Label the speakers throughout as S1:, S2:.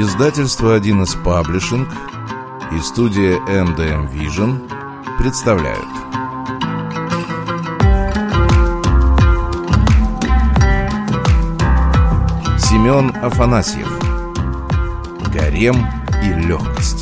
S1: Издательство 1С Паблишинг и студия MDM Vision представляют. Семен Афанасьев. Гарем и легкость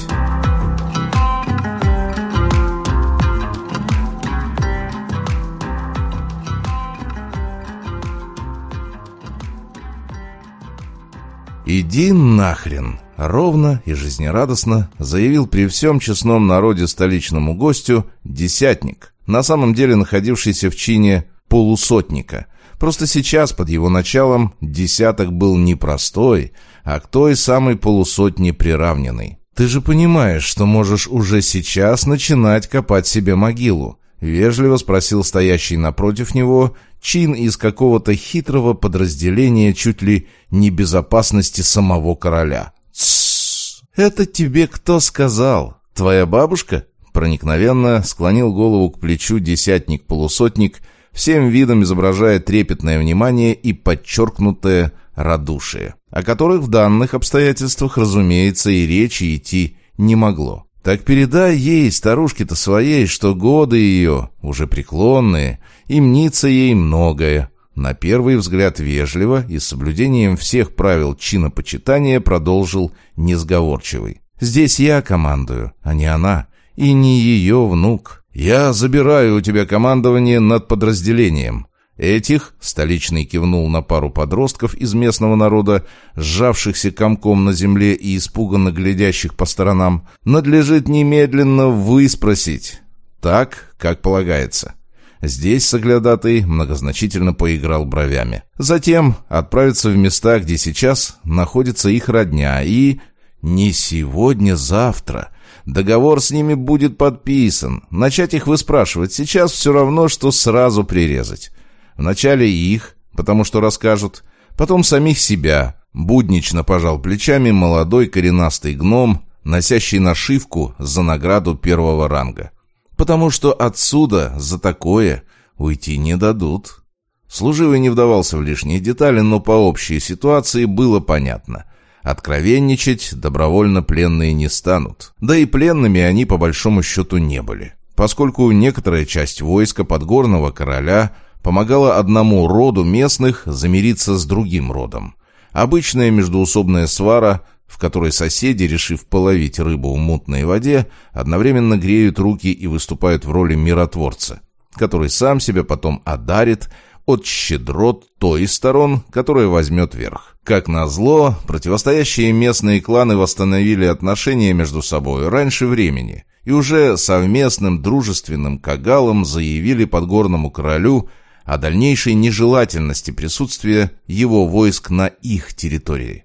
S1: «Иди нахрен!» — ровно и жизнерадостно заявил при всем честном народе столичному гостю десятник, на самом деле находившийся в чине полусотника. Просто сейчас под его началом десяток был не простой, а к той самой полусотне приравненный. «Ты же понимаешь, что можешь уже сейчас начинать копать себе могилу», — вежливо спросил стоящий напротив него чин из какого-то хитрого подразделения чуть ли не безопасности самого короля. «Тссс! Это тебе кто сказал? Твоя бабушка?» Проникновенно склонил голову к плечу десятник-полусотник, всем видом изображая трепетное внимание и подчеркнутое радушие, о которых в данных обстоятельствах, разумеется, и речи идти не могло. Так передай ей, старушке-то своей, что годы ее, уже преклонные, и мнится ей многое. На первый взгляд вежливо и с соблюдением всех правил чинопочитания продолжил несговорчивый. «Здесь я командую, а не она, и не ее внук. Я забираю у тебя командование над подразделением. Этих, столичный кивнул на пару подростков из местного народа, сжавшихся комком на земле и испуганно глядящих по сторонам, надлежит немедленно выспросить. Так, как полагается. Здесь соглядатый многозначительно поиграл бровями. Затем отправиться в места, где сейчас находится их родня, и... Не сегодня-завтра. Договор с ними будет подписан. Начать их выспрашивать сейчас все равно, что сразу прирезать. Вначале их, потому что расскажут, потом самих себя. Буднично пожал плечами молодой коренастый гном, носящий нашивку за награду первого ранга потому что отсюда за такое уйти не дадут. Служивый не вдавался в лишние детали, но по общей ситуации было понятно. Откровенничать добровольно пленные не станут. Да и пленными они по большому счету не были, поскольку некоторая часть войска подгорного короля помогала одному роду местных замириться с другим родом. Обычная междуусобная свара в которой соседи, решив половить рыбу в мутной воде, одновременно греют руки и выступают в роли миротворца, который сам себя потом одарит от щедрот той из сторон, которая возьмет верх. Как назло, противостоящие местные кланы восстановили отношения между собой раньше времени и уже совместным дружественным кагалом заявили подгорному королю о дальнейшей нежелательности присутствия его войск на их территории.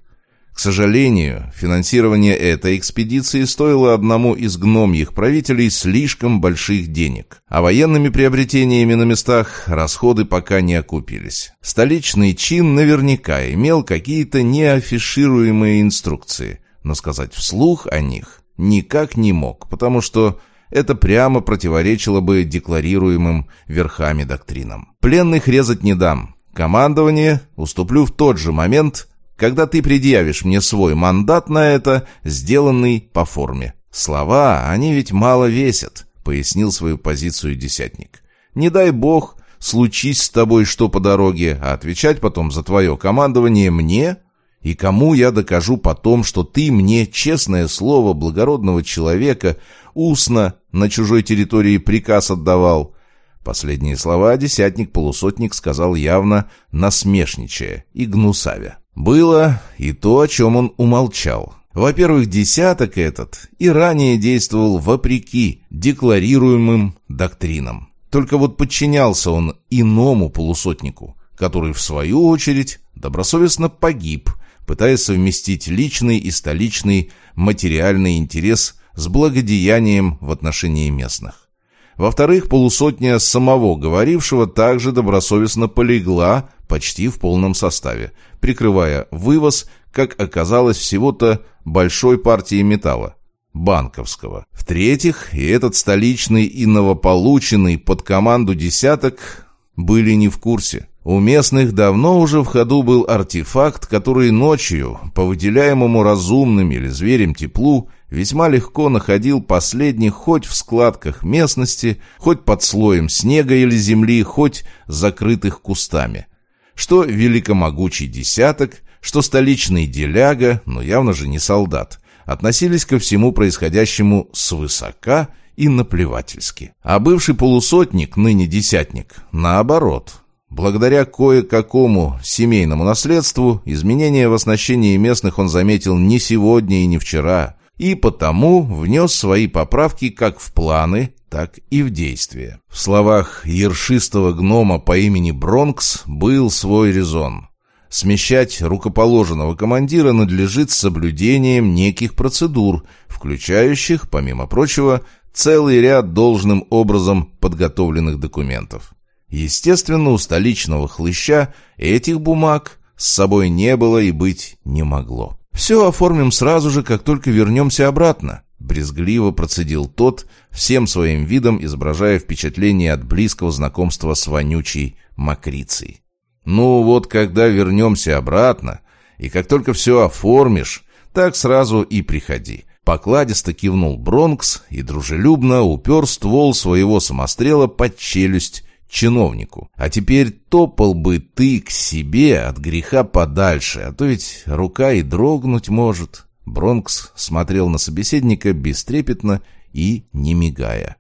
S1: К сожалению, финансирование этой экспедиции стоило одному из гномьих правителей слишком больших денег, а военными приобретениями на местах расходы пока не окупились. Столичный чин наверняка имел какие-то неафишируемые инструкции, но сказать вслух о них никак не мог, потому что это прямо противоречило бы декларируемым верхами доктринам. Пленных резать не дам. Командование уступлю в тот же момент – когда ты предъявишь мне свой мандат на это, сделанный по форме. Слова, они ведь мало весят, пояснил свою позицию десятник. Не дай бог, случись с тобой что по дороге, а отвечать потом за твое командование мне и кому я докажу потом, что ты мне, честное слово благородного человека, устно на чужой территории приказ отдавал. Последние слова десятник-полусотник сказал явно насмешничая и гнусавя. Было и то, о чем он умолчал. Во-первых, десяток этот и ранее действовал вопреки декларируемым доктринам. Только вот подчинялся он иному полусотнику, который, в свою очередь, добросовестно погиб, пытаясь совместить личный и столичный материальный интерес с благодеянием в отношении местных. Во-вторых, полусотня самого говорившего также добросовестно полегла почти в полном составе, прикрывая вывоз, как оказалось, всего-то большой партии металла банковского. В-третьих, и этот столичный и новополученный под команду десяток были не в курсе, У местных давно уже в ходу был артефакт, который ночью, по выделяемому разумным или зверем теплу, весьма легко находил последних хоть в складках местности, хоть под слоем снега или земли, хоть закрытых кустами. Что великомогучий десяток, что столичный деляга, но явно же не солдат, относились ко всему происходящему свысока и наплевательски. А бывший полусотник, ныне десятник, наоборот – Благодаря кое-какому семейному наследству изменения в оснащении местных он заметил не сегодня и не вчера, и потому внес свои поправки как в планы, так и в действия. В словах ершистого гнома по имени Бронкс был свой резон. Смещать рукоположенного командира надлежит соблюдением неких процедур, включающих, помимо прочего, целый ряд должным образом подготовленных документов. Естественно, у столичного хлыща этих бумаг с собой не было и быть не могло. «Все оформим сразу же, как только вернемся обратно», — брезгливо процедил тот, всем своим видом изображая впечатление от близкого знакомства с вонючей мокрицей. «Ну вот, когда вернемся обратно, и как только все оформишь, так сразу и приходи». Покладисто кивнул Бронкс и дружелюбно упер ствол своего самострела под челюсть чиновнику. А теперь топал бы ты к себе от греха подальше, а то ведь рука и дрогнуть может. Бронкс смотрел на собеседника бестрепетно и не мигая.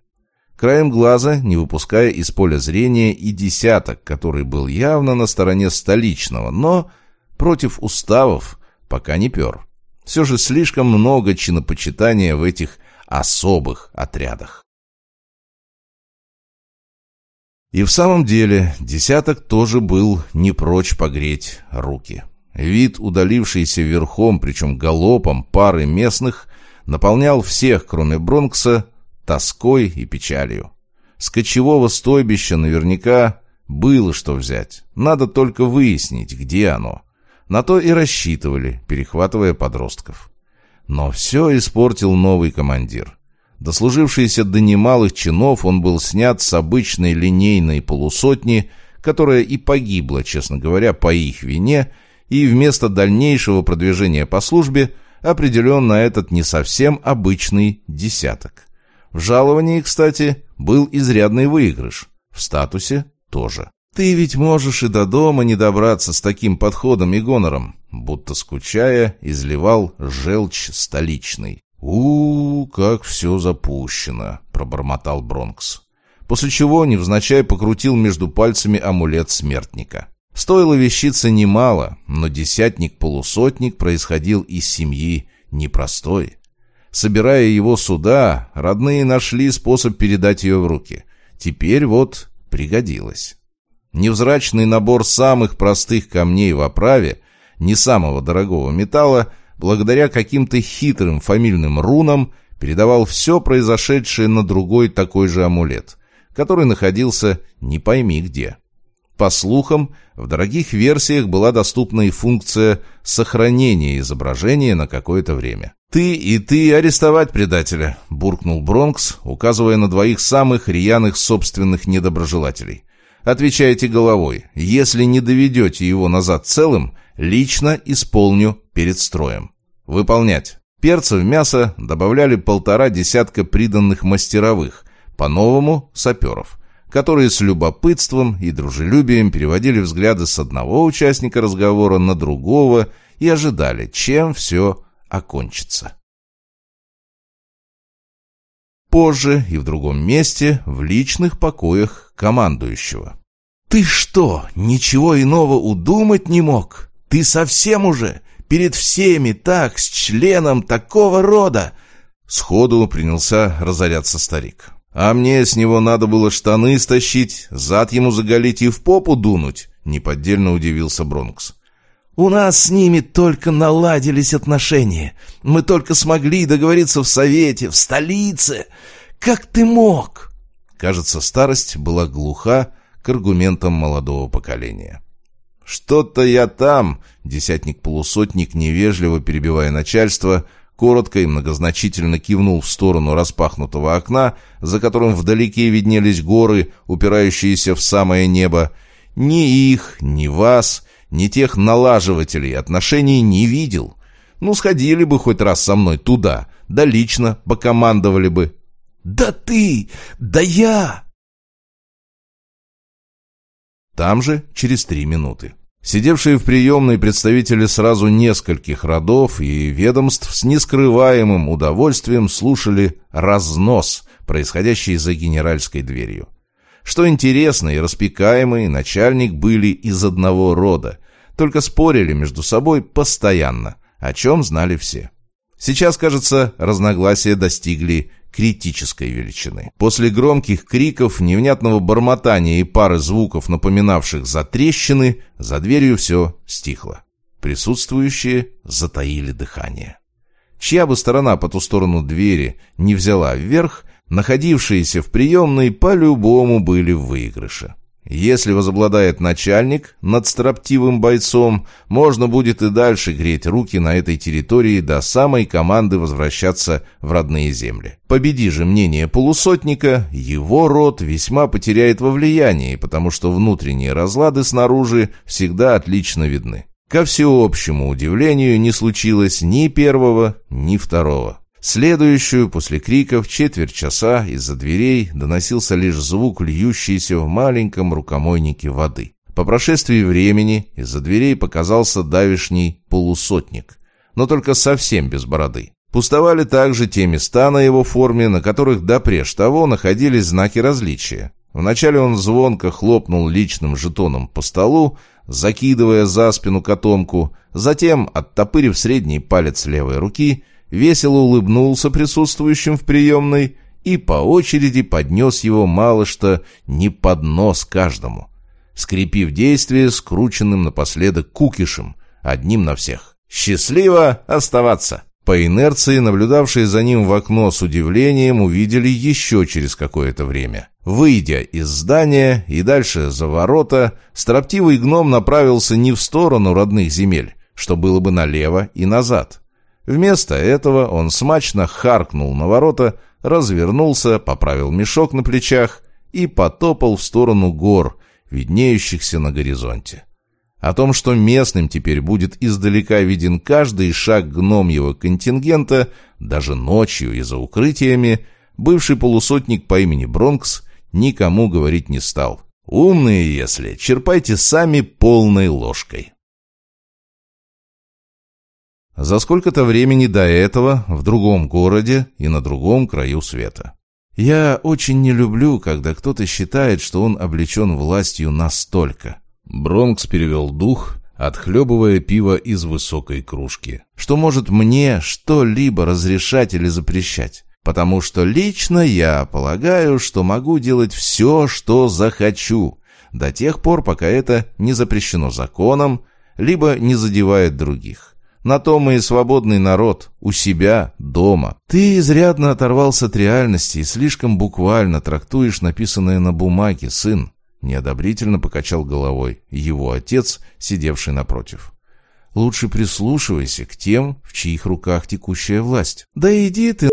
S1: Краем глаза, не выпуская из поля зрения и десяток, который был явно на стороне столичного, но против уставов пока не пер. Все же слишком много чинопочитания в этих особых отрядах. И в самом деле десяток тоже был не прочь погреть руки. Вид, удалившийся верхом, причем галопом, пары местных, наполнял всех, кроме Бронкса, тоской и печалью. С кочевого стойбища наверняка было что взять. Надо только выяснить, где оно. На то и рассчитывали, перехватывая подростков. Но все испортил новый командир. Дослужившийся до немалых чинов, он был снят с обычной линейной полусотни, которая и погибла, честно говоря, по их вине, и вместо дальнейшего продвижения по службе определен на этот не совсем обычный десяток. В жаловании, кстати, был изрядный выигрыш, в статусе тоже. «Ты ведь можешь и до дома не добраться с таким подходом и гонором», будто скучая, изливал желчь столичный у, как все запущено», — пробормотал Бронкс. После чего невзначай покрутил между пальцами амулет смертника. Стоило вещица немало, но десятник-полусотник происходил из семьи непростой. Собирая его сюда, родные нашли способ передать ее в руки. Теперь вот пригодилось. Невзрачный набор самых простых камней в оправе, не самого дорогого металла, благодаря каким-то хитрым фамильным рунам, передавал все произошедшее на другой такой же амулет, который находился не пойми где. По слухам, в дорогих версиях была доступна и функция сохранения изображения на какое-то время. «Ты и ты арестовать предателя», — буркнул Бронкс, указывая на двоих самых рьяных собственных недоброжелателей. «Отвечайте головой. Если не доведете его назад целым, лично исполню перед строем». Выполнять. Перца в мясо добавляли полтора десятка приданных мастеровых, по-новому саперов, которые с любопытством и дружелюбием переводили взгляды с одного участника разговора на другого и ожидали, чем все окончится. Позже и в другом месте в личных покоях командующего. «Ты что, ничего иного удумать не мог? Ты совсем уже? Перед всеми так, с членом такого рода!» Сходу принялся разоряться старик. «А мне с него надо было штаны стащить, зад ему заголить и в попу дунуть», — неподдельно удивился Бронкс. «У нас с ними только наладились отношения. Мы только смогли договориться в Совете, в столице. Как ты мог?» Кажется, старость была глуха к аргументам молодого поколения. «Что-то я там!» — десятник-полусотник, невежливо перебивая начальство, коротко и многозначительно кивнул в сторону распахнутого окна, за которым вдалеке виднелись горы, упирающиеся в самое небо, Ни их, ни вас, ни тех налаживателей отношений не видел. Ну, сходили бы хоть раз со мной туда, да лично покомандовали бы. «Да ты! Да я!» Там же через три минуты. Сидевшие в приемной представители сразу нескольких родов и ведомств с нескрываемым удовольствием слушали разнос, происходящий за генеральской дверью. Что интересно, и распекаемый, начальник были из одного рода, только спорили между собой постоянно, о чем знали все. Сейчас, кажется, разногласия достигли критической величины. После громких криков, невнятного бормотания и пары звуков, напоминавших затрещины, за дверью все стихло. Присутствующие затаили дыхание. Чья бы сторона по ту сторону двери не взяла вверх, находившиеся в приемной по-любому были в выигрыше. Если возобладает начальник над строптивым бойцом, можно будет и дальше греть руки на этой территории до самой команды возвращаться в родные земли. Победи же мнение полусотника, его род весьма потеряет во влиянии, потому что внутренние разлады снаружи всегда отлично видны. Ко всеобщему удивлению не случилось ни первого, ни второго. Следующую, после криков, четверть часа из-за дверей доносился лишь звук льющейся в маленьком рукомойнике воды. По прошествии времени из-за дверей показался давишний полусотник, но только совсем без бороды. Пустовали также те места на его форме, на которых допреж того находились знаки различия. Вначале он звонко хлопнул личным жетоном по столу, закидывая за спину котомку, затем, оттопырив средний палец левой руки, весело улыбнулся присутствующим в приемной и по очереди поднес его мало что не под нос каждому, скрепив действие скрученным напоследок кукишем, одним на всех. «Счастливо оставаться!» По инерции, наблюдавшие за ним в окно с удивлением, увидели еще через какое-то время. Выйдя из здания и дальше за ворота, строптивый гном направился не в сторону родных земель, что было бы налево и назад, Вместо этого он смачно харкнул на ворота, развернулся, поправил мешок на плечах и потопал в сторону гор, виднеющихся на горизонте. О том, что местным теперь будет издалека виден каждый шаг гномьего контингента, даже ночью и за укрытиями, бывший полусотник по имени Бронкс никому говорить не стал. «Умные, если, черпайте сами полной ложкой». За сколько-то времени до этого в другом городе и на другом краю света. Я очень не люблю, когда кто-то считает, что он облечен властью настолько. Бронкс перевел дух, отхлебывая пиво из высокой кружки. Что может мне что-либо разрешать или запрещать? Потому что лично я полагаю, что могу делать все, что захочу, до тех пор, пока это не запрещено законом, либо не задевает других. На то мы и свободный народ, у себя, дома. Ты изрядно оторвался от реальности и слишком буквально трактуешь написанное на бумаге, сын. Неодобрительно покачал головой его отец, сидевший напротив. Лучше прислушивайся к тем, в чьих руках текущая власть. Да иди ты,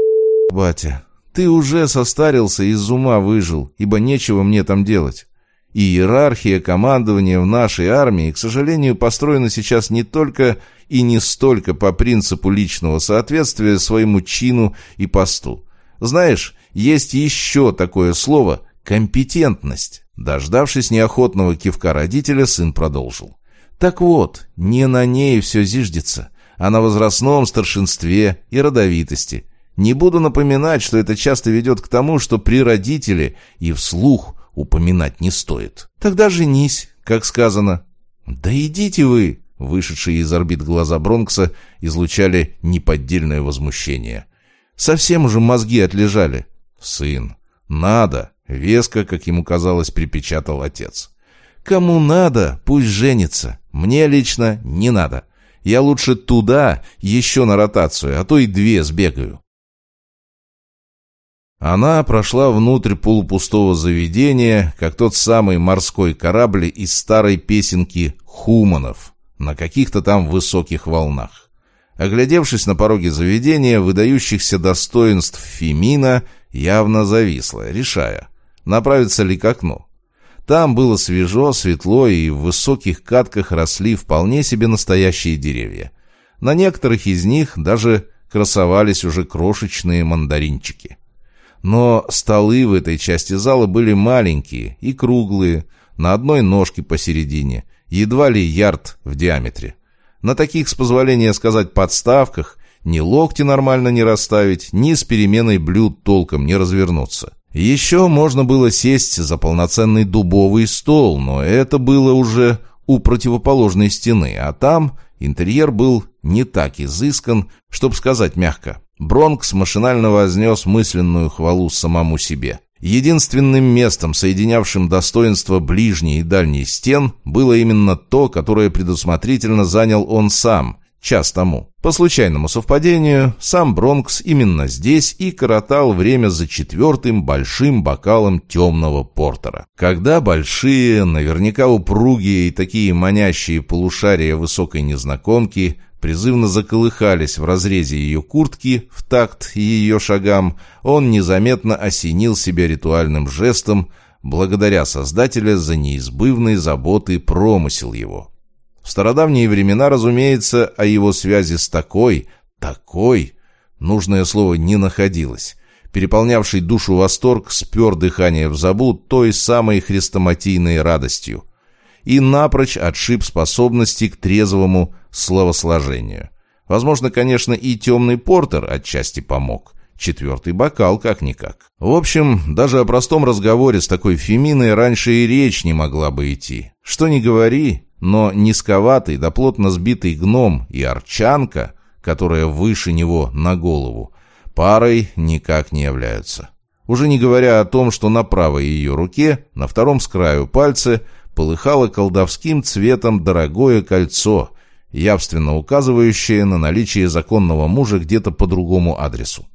S1: батя. Ты уже состарился и из ума выжил, ибо нечего мне там делать. И иерархия командования в нашей армии, к сожалению, построена сейчас не только и не столько по принципу личного соответствия своему чину и посту. Знаешь, есть еще такое слово «компетентность». Дождавшись неохотного кивка родителя, сын продолжил. Так вот, не на ней все зиждется, а на возрастном старшинстве и родовитости. Не буду напоминать, что это часто ведет к тому, что при родителе и вслух упоминать не стоит. Тогда женись, как сказано. Да идите вы, Вышедшие из орбит глаза Бронкса излучали неподдельное возмущение. Совсем уже мозги отлежали. «Сын, надо!» — веско, как ему казалось, припечатал отец. «Кому надо, пусть женится. Мне лично не надо. Я лучше туда, еще на ротацию, а то и две сбегаю». Она прошла внутрь полупустого заведения, как тот самый морской корабль из старой песенки «Хуманов» на каких-то там высоких волнах. Оглядевшись на пороге заведения, выдающихся достоинств Фемина явно зависла, решая, направиться ли к окну. Там было свежо, светло, и в высоких катках росли вполне себе настоящие деревья. На некоторых из них даже красовались уже крошечные мандаринчики. Но столы в этой части зала были маленькие и круглые, на одной ножке посередине, едва ли ярд в диаметре. На таких, с позволения сказать, подставках ни локти нормально не расставить, ни с переменой блюд толком не развернуться. Еще можно было сесть за полноценный дубовый стол, но это было уже у противоположной стены, а там интерьер был не так изыскан, чтобы сказать мягко. Бронкс машинально вознес мысленную хвалу самому себе. Единственным местом, соединявшим достоинства ближней и дальней стен, было именно то, которое предусмотрительно занял он сам, час тому. По случайному совпадению, сам Бронкс именно здесь и коротал время за четвертым большим бокалом темного портера. Когда большие, наверняка упругие и такие манящие полушария высокой незнакомки призывно заколыхались в разрезе ее куртки в такт ее шагам, он незаметно осенил себя ритуальным жестом, благодаря Создателя за неизбывные заботы промысел его. В стародавние времена, разумеется, о его связи с такой, такой, нужное слово не находилось. Переполнявший душу восторг спер дыхание в забуд той самой хрестоматийной радостью и напрочь отшиб способности к трезвому словосложению. Возможно, конечно, и темный портер отчасти помог. Четвертый бокал как-никак. В общем, даже о простом разговоре с такой Феминой раньше и речь не могла бы идти. Что ни говори, но низковатый да плотно сбитый гном и арчанка, которая выше него на голову, парой никак не являются. Уже не говоря о том, что на правой ее руке, на втором с краю пальца, полыхало колдовским цветом дорогое кольцо, явственно указывающее на наличие законного мужа где-то по другому адресу.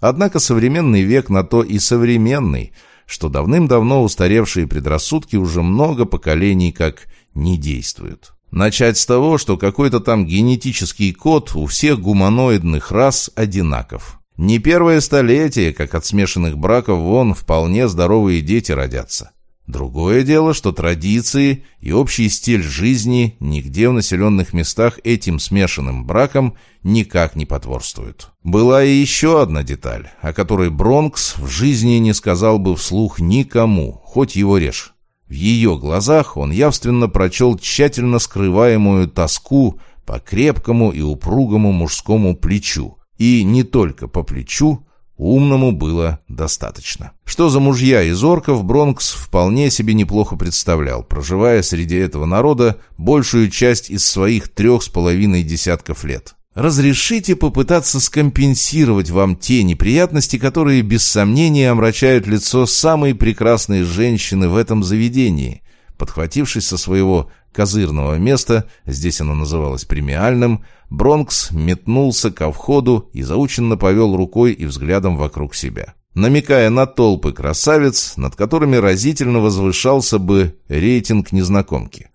S1: Однако современный век на то и современный, что давным-давно устаревшие предрассудки уже много поколений как не действуют. Начать с того, что какой-то там генетический код у всех гуманоидных рас одинаков. Не первое столетие, как от смешанных браков вон вполне здоровые дети родятся. Другое дело, что традиции и общий стиль жизни нигде в населенных местах этим смешанным браком никак не потворствуют. Была и еще одна деталь, о которой Бронкс в жизни не сказал бы вслух никому, хоть его режь. В ее глазах он явственно прочел тщательно скрываемую тоску по крепкому и упругому мужскому плечу. И не только по плечу, Умному было достаточно. Что за мужья из орков Бронкс вполне себе неплохо представлял, проживая среди этого народа большую часть из своих трех с половиной десятков лет. Разрешите попытаться скомпенсировать вам те неприятности, которые без сомнения омрачают лицо самой прекрасной женщины в этом заведении. Подхватившись со своего козырного места, здесь оно называлось премиальным, Бронкс метнулся ко входу и заученно повел рукой и взглядом вокруг себя. Намекая на толпы красавиц, над которыми разительно возвышался бы рейтинг незнакомки.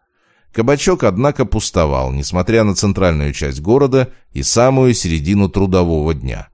S1: Кабачок, однако, пустовал, несмотря на центральную часть города и самую середину трудового дня.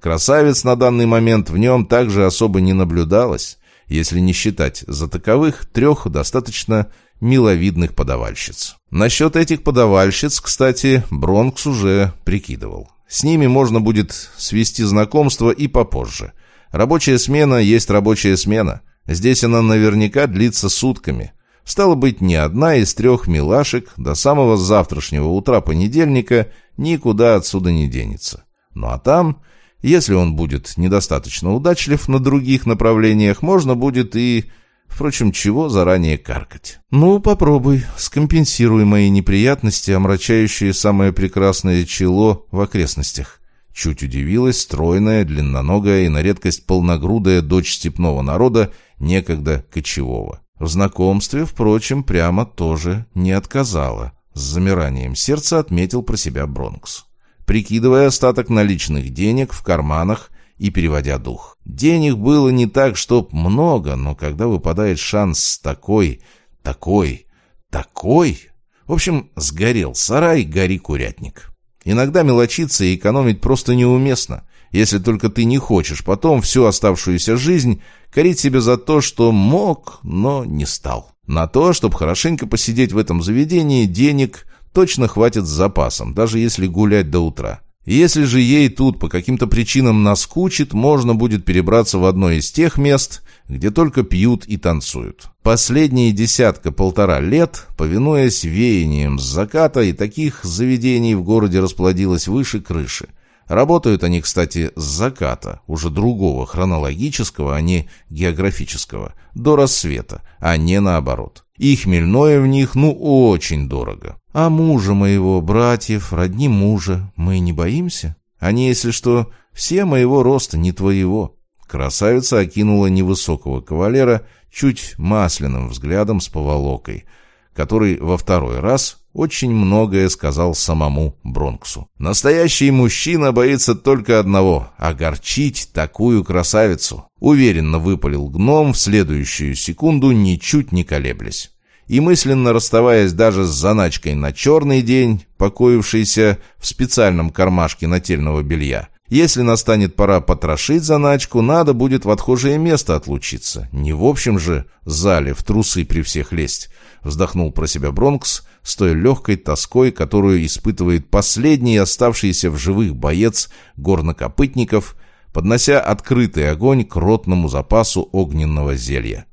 S1: Красавиц на данный момент в нем также особо не наблюдалось, если не считать за таковых трех достаточно миловидных подавальщиц. Насчет этих подавальщиц, кстати, Бронкс уже прикидывал. С ними можно будет свести знакомство и попозже. Рабочая смена есть рабочая смена. Здесь она наверняка длится сутками. Стало быть, ни одна из трех милашек до самого завтрашнего утра понедельника никуда отсюда не денется. Ну а там, если он будет недостаточно удачлив на других направлениях, можно будет и Впрочем, чего заранее каркать? Ну, попробуй, скомпенсируй мои неприятности, омрачающие самое прекрасное чело в окрестностях. Чуть удивилась стройная, длинноногая и на редкость полногрудая дочь степного народа, некогда кочевого. В знакомстве, впрочем, прямо тоже не отказала. С замиранием сердца отметил про себя Бронкс. Прикидывая остаток наличных денег в карманах, и переводя дух. Денег было не так, чтоб много, но когда выпадает шанс такой, такой, такой... В общем, сгорел сарай, гори курятник. Иногда мелочиться и экономить просто неуместно, если только ты не хочешь потом всю оставшуюся жизнь корить себя за то, что мог, но не стал. На то, чтобы хорошенько посидеть в этом заведении, денег точно хватит с запасом, даже если гулять до утра. Если же ей тут по каким-то причинам наскучит, можно будет перебраться в одно из тех мест, где только пьют и танцуют. Последние десятка-полтора лет, повинуясь веяниям с заката, и таких заведений в городе расплодилось выше крыши. Работают они, кстати, с заката, уже другого хронологического, а не географического, до рассвета, а не наоборот. И хмельное в них, ну, очень дорого. А мужа моего, братьев, родни мужа, мы не боимся? Они, если что, все моего роста, не твоего. Красавица окинула невысокого кавалера чуть масляным взглядом с поволокой, который во второй раз очень многое сказал самому Бронксу. Настоящий мужчина боится только одного — огорчить такую красавицу. Уверенно выпалил гном в следующую секунду, ничуть не колеблясь и мысленно расставаясь даже с заначкой на черный день, покоившийся в специальном кармашке нательного белья. Если настанет пора потрошить заначку, надо будет в отхожее место отлучиться. Не в общем же зале в трусы при всех лезть. Вздохнул про себя Бронкс с той легкой тоской, которую испытывает последний оставшийся в живых боец горнокопытников, поднося открытый огонь к ротному запасу огненного зелья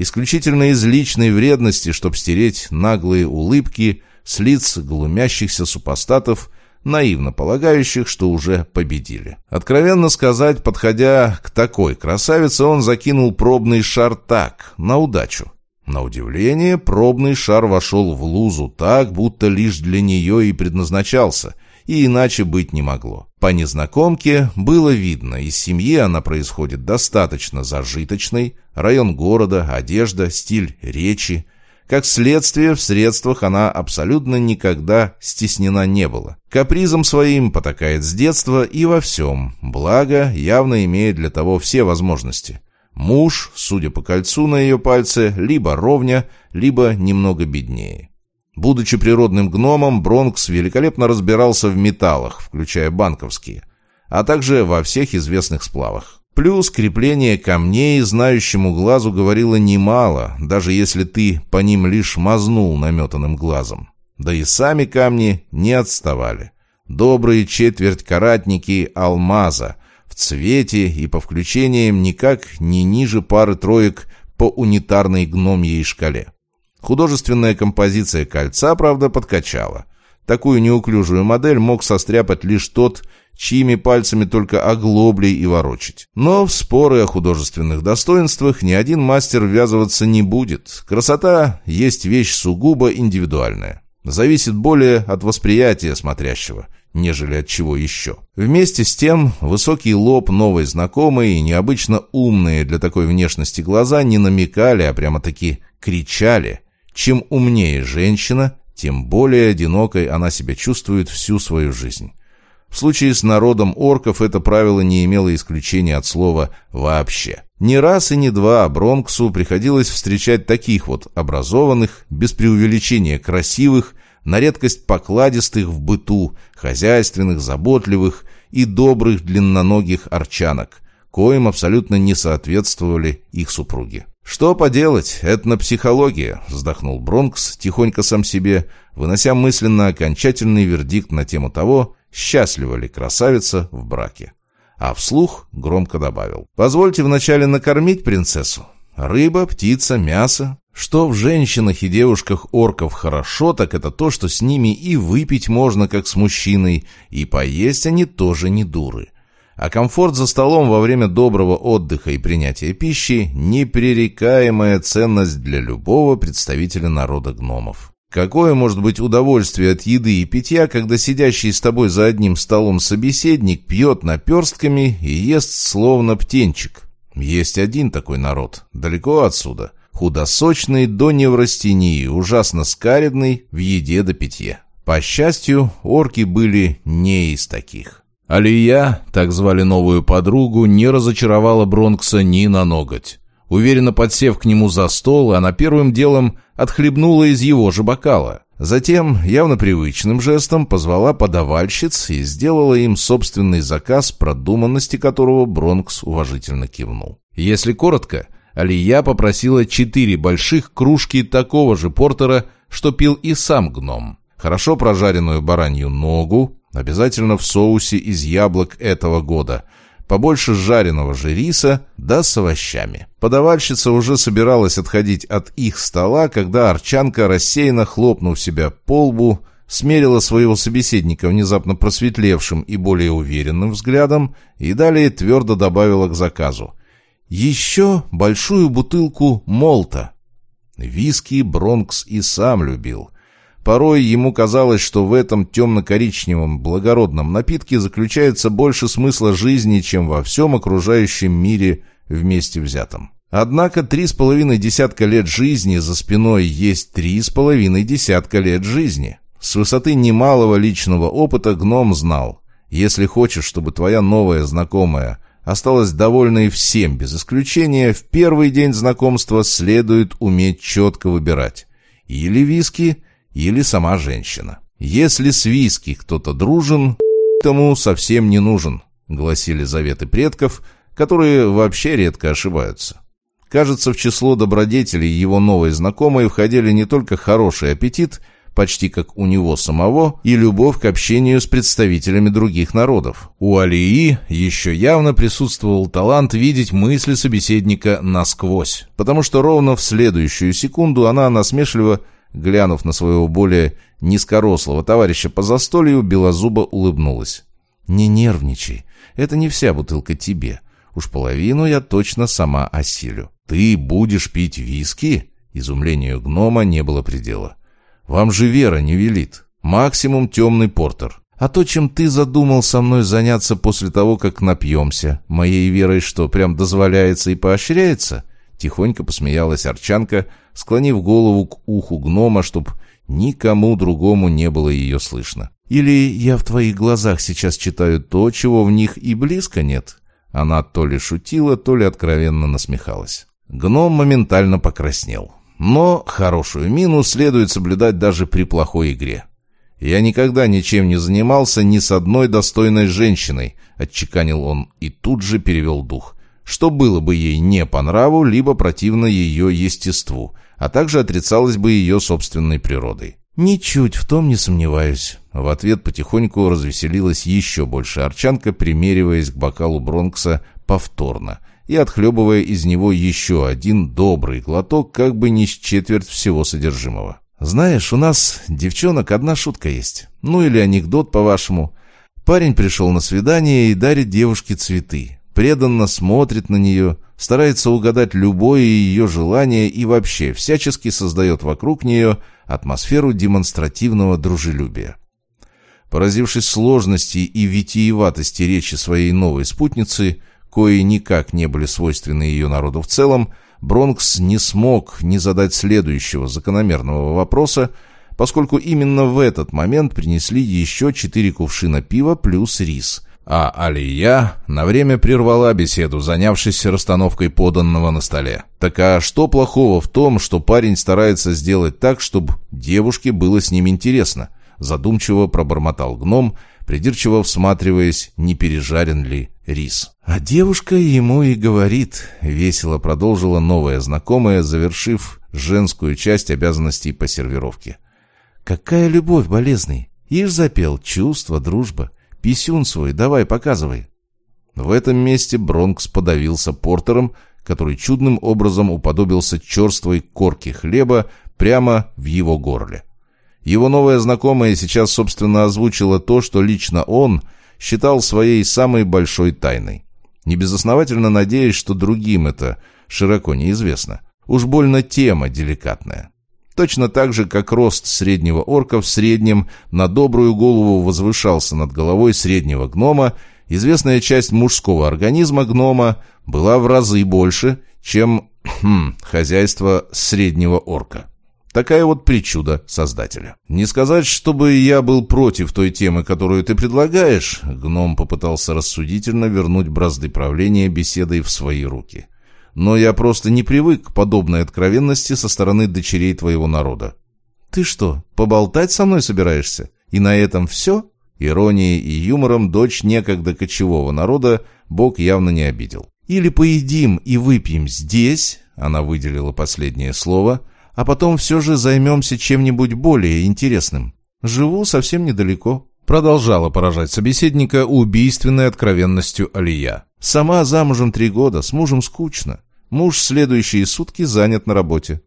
S1: исключительно из личной вредности, чтобы стереть наглые улыбки с лиц глумящихся супостатов, наивно полагающих, что уже победили. Откровенно сказать, подходя к такой красавице, он закинул пробный шар так, на удачу. На удивление, пробный шар вошел в лузу так, будто лишь для нее и предназначался – и иначе быть не могло. По незнакомке было видно, из семьи она происходит достаточно зажиточной, район города, одежда, стиль речи. Как следствие, в средствах она абсолютно никогда стеснена не была. Капризом своим потакает с детства и во всем, благо явно имеет для того все возможности. Муж, судя по кольцу на ее пальце, либо ровня, либо немного беднее. Будучи природным гномом, Бронкс великолепно разбирался в металлах, включая банковские, а также во всех известных сплавах. Плюс крепление камней знающему глазу говорило немало, даже если ты по ним лишь мазнул наметанным глазом. Да и сами камни не отставали. Добрые четверть каратники алмаза, в цвете и по включениям никак не ниже пары троек по унитарной гномьей шкале. Художественная композиция кольца, правда, подкачала. Такую неуклюжую модель мог состряпать лишь тот, чьими пальцами только оглоблей и ворочить. Но в споры о художественных достоинствах ни один мастер ввязываться не будет. Красота есть вещь сугубо индивидуальная. Зависит более от восприятия смотрящего, нежели от чего еще. Вместе с тем, высокий лоб новой знакомой и необычно умные для такой внешности глаза не намекали, а прямо-таки кричали – чем умнее женщина, тем более одинокой она себя чувствует всю свою жизнь. В случае с народом орков это правило не имело исключения от слова «вообще». Не раз и не два Бронксу приходилось встречать таких вот образованных, без преувеличения красивых, на редкость покладистых в быту, хозяйственных, заботливых и добрых длинноногих арчанок, коим абсолютно не соответствовали их супруги. «Что поделать, этнопсихология», — вздохнул Бронкс, тихонько сам себе, вынося мысленно окончательный вердикт на тему того, счастлива ли красавица в браке. А вслух громко добавил. «Позвольте вначале накормить принцессу. Рыба, птица, мясо. Что в женщинах и девушках орков хорошо, так это то, что с ними и выпить можно, как с мужчиной, и поесть они тоже не дуры». А комфорт за столом во время доброго отдыха и принятия пищи – непререкаемая ценность для любого представителя народа гномов. Какое может быть удовольствие от еды и питья, когда сидящий с тобой за одним столом собеседник пьет наперстками и ест словно птенчик? Есть один такой народ, далеко отсюда. Худосочный до неврастении, ужасно скаредный в еде до питье. По счастью, орки были не из таких. Алия, так звали новую подругу, не разочаровала Бронкса ни на ноготь. Уверенно подсев к нему за стол, она первым делом отхлебнула из его же бокала. Затем, явно привычным жестом, позвала подавальщиц и сделала им собственный заказ, продуманности которого Бронкс уважительно кивнул. Если коротко, Алия попросила четыре больших кружки такого же портера, что пил и сам гном. Хорошо прожаренную баранью ногу, обязательно в соусе из яблок этого года – побольше жареного же риса, да с овощами. Подавальщица уже собиралась отходить от их стола, когда Арчанка, рассеянно хлопнув себя по лбу, смерила своего собеседника внезапно просветлевшим и более уверенным взглядом и далее твердо добавила к заказу. «Еще большую бутылку молта». Виски Бронкс и сам любил – Порой ему казалось, что в этом темно-коричневом благородном напитке заключается больше смысла жизни, чем во всем окружающем мире вместе взятом. Однако три с половиной десятка лет жизни за спиной есть три с половиной десятка лет жизни. С высоты немалого личного опыта гном знал, если хочешь, чтобы твоя новая знакомая осталась довольной всем без исключения, в первый день знакомства следует уметь четко выбирать. Или виски, или сама женщина. Если с виски кто-то дружен, тому совсем не нужен, гласили заветы предков, которые вообще редко ошибаются. Кажется, в число добродетелей его новой знакомой входили не только хороший аппетит, почти как у него самого, и любовь к общению с представителями других народов. У Алии еще явно присутствовал талант видеть мысли собеседника насквозь, потому что ровно в следующую секунду она насмешливо Глянув на своего более низкорослого товарища по застолью, Белозуба улыбнулась. «Не нервничай. Это не вся бутылка тебе. Уж половину я точно сама осилю. Ты будешь пить виски?» Изумлению гнома не было предела. «Вам же Вера не велит. Максимум темный портер. А то, чем ты задумал со мной заняться после того, как напьемся, моей верой что, прям дозволяется и поощряется?» Тихонько посмеялась Арчанка, склонив голову к уху гнома, чтоб никому другому не было ее слышно. «Или я в твоих глазах сейчас читаю то, чего в них и близко нет?» Она то ли шутила, то ли откровенно насмехалась. Гном моментально покраснел. Но хорошую мину следует соблюдать даже при плохой игре. «Я никогда ничем не занимался ни с одной достойной женщиной», — отчеканил он и тут же перевел дух что было бы ей не по нраву, либо противно ее естеству, а также отрицалось бы ее собственной природой. «Ничуть в том не сомневаюсь». В ответ потихоньку развеселилась еще больше арчанка, примериваясь к бокалу Бронкса повторно и отхлебывая из него еще один добрый глоток, как бы не с четверть всего содержимого. «Знаешь, у нас, девчонок, одна шутка есть. Ну или анекдот, по-вашему. Парень пришел на свидание и дарит девушке цветы преданно смотрит на нее, старается угадать любое ее желание и вообще всячески создает вокруг нее атмосферу демонстративного дружелюбия. Поразившись сложности и витиеватости речи своей новой спутницы, кои никак не были свойственны ее народу в целом, Бронкс не смог не задать следующего закономерного вопроса, поскольку именно в этот момент принесли еще четыре кувшина пива плюс рис – а Алия на время прервала беседу, занявшись расстановкой поданного на столе. Так а что плохого в том, что парень старается сделать так, чтобы девушке было с ним интересно? Задумчиво пробормотал гном, придирчиво всматриваясь, не пережарен ли рис. А девушка ему и говорит, весело продолжила новая знакомая, завершив женскую часть обязанностей по сервировке. «Какая любовь болезный! Ишь запел, чувство, дружба. Писюн свой давай, показывай». В этом месте Бронкс подавился портером, который чудным образом уподобился черствой корке хлеба прямо в его горле. Его новая знакомая сейчас, собственно, озвучила то, что лично он считал своей самой большой тайной. Небезосновательно надеясь, что другим это широко неизвестно. Уж больно тема деликатная. Точно так же, как рост среднего орка в среднем на добрую голову возвышался над головой среднего гнома, известная часть мужского организма гнома была в разы больше, чем хм, хозяйство среднего орка. Такая вот причуда создателя. Не сказать, чтобы я был против той темы, которую ты предлагаешь, гном попытался рассудительно вернуть бразды правления беседой в свои руки но я просто не привык к подобной откровенности со стороны дочерей твоего народа. Ты что, поболтать со мной собираешься? И на этом все? Иронией и юмором дочь некогда кочевого народа Бог явно не обидел. Или поедим и выпьем здесь, она выделила последнее слово, а потом все же займемся чем-нибудь более интересным. Живу совсем недалеко. Продолжала поражать собеседника убийственной откровенностью Алия. Сама замужем три года, с мужем скучно. Муж следующие сутки занят на работе.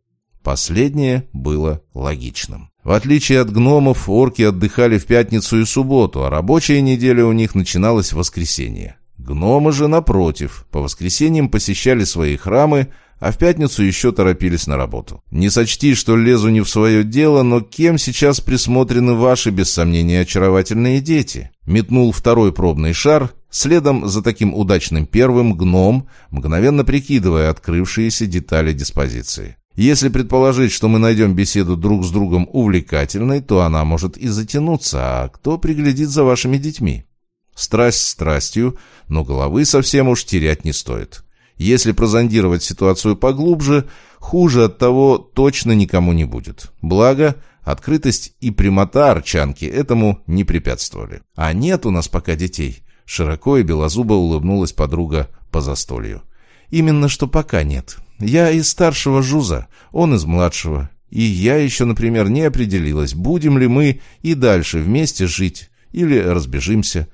S1: Последнее было логичным. В отличие от гномов, орки отдыхали в пятницу и субботу, а рабочая неделя у них начиналась в воскресенье. Гномы же, напротив, по воскресеньям посещали свои храмы, а в пятницу еще торопились на работу. Не сочти, что лезу не в свое дело, но кем сейчас присмотрены ваши, без сомнения, очаровательные дети? Метнул второй пробный шар, следом за таким удачным первым гном, мгновенно прикидывая открывшиеся детали диспозиции. Если предположить, что мы найдем беседу друг с другом увлекательной, то она может и затянуться, а кто приглядит за вашими детьми? Страсть страстью, но головы совсем уж терять не стоит. Если прозондировать ситуацию поглубже, хуже от того точно никому не будет. Благо, открытость и прямота арчанки этому не препятствовали. А нет у нас пока детей. Широко и белозубо улыбнулась подруга по застолью. Именно что пока нет. Я из старшего жуза, он из младшего. И я еще, например, не определилась, будем ли мы и дальше вместе жить или разбежимся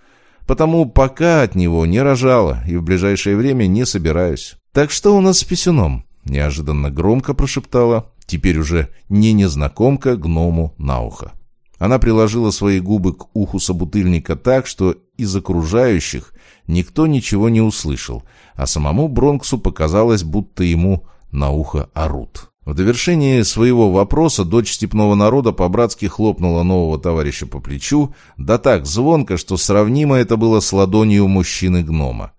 S1: потому пока от него не рожала и в ближайшее время не собираюсь. Так что у нас с писюном?» Неожиданно громко прошептала, теперь уже не незнакомка, гному на ухо. Она приложила свои губы к уху собутыльника так, что из окружающих никто ничего не услышал, а самому Бронксу показалось, будто ему на ухо орут. В довершение своего вопроса дочь степного народа по-братски хлопнула нового товарища по плечу, да так звонко, что сравнимо это было с ладонью мужчины-гнома.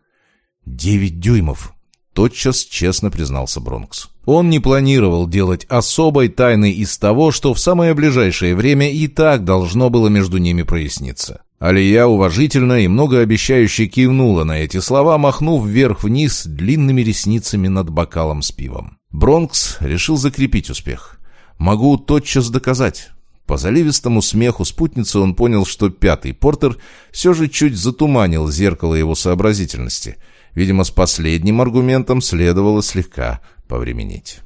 S1: «Девять дюймов», — тотчас честно признался Бронкс. Он не планировал делать особой тайны из того, что в самое ближайшее время и так должно было между ними проясниться. Алия уважительно и многообещающе кивнула на эти слова, махнув вверх-вниз длинными ресницами над бокалом с пивом. Бронкс решил закрепить успех. «Могу тотчас доказать». По заливистому смеху спутницы он понял, что пятый портер все же чуть затуманил зеркало его сообразительности. Видимо, с последним аргументом следовало слегка повременить.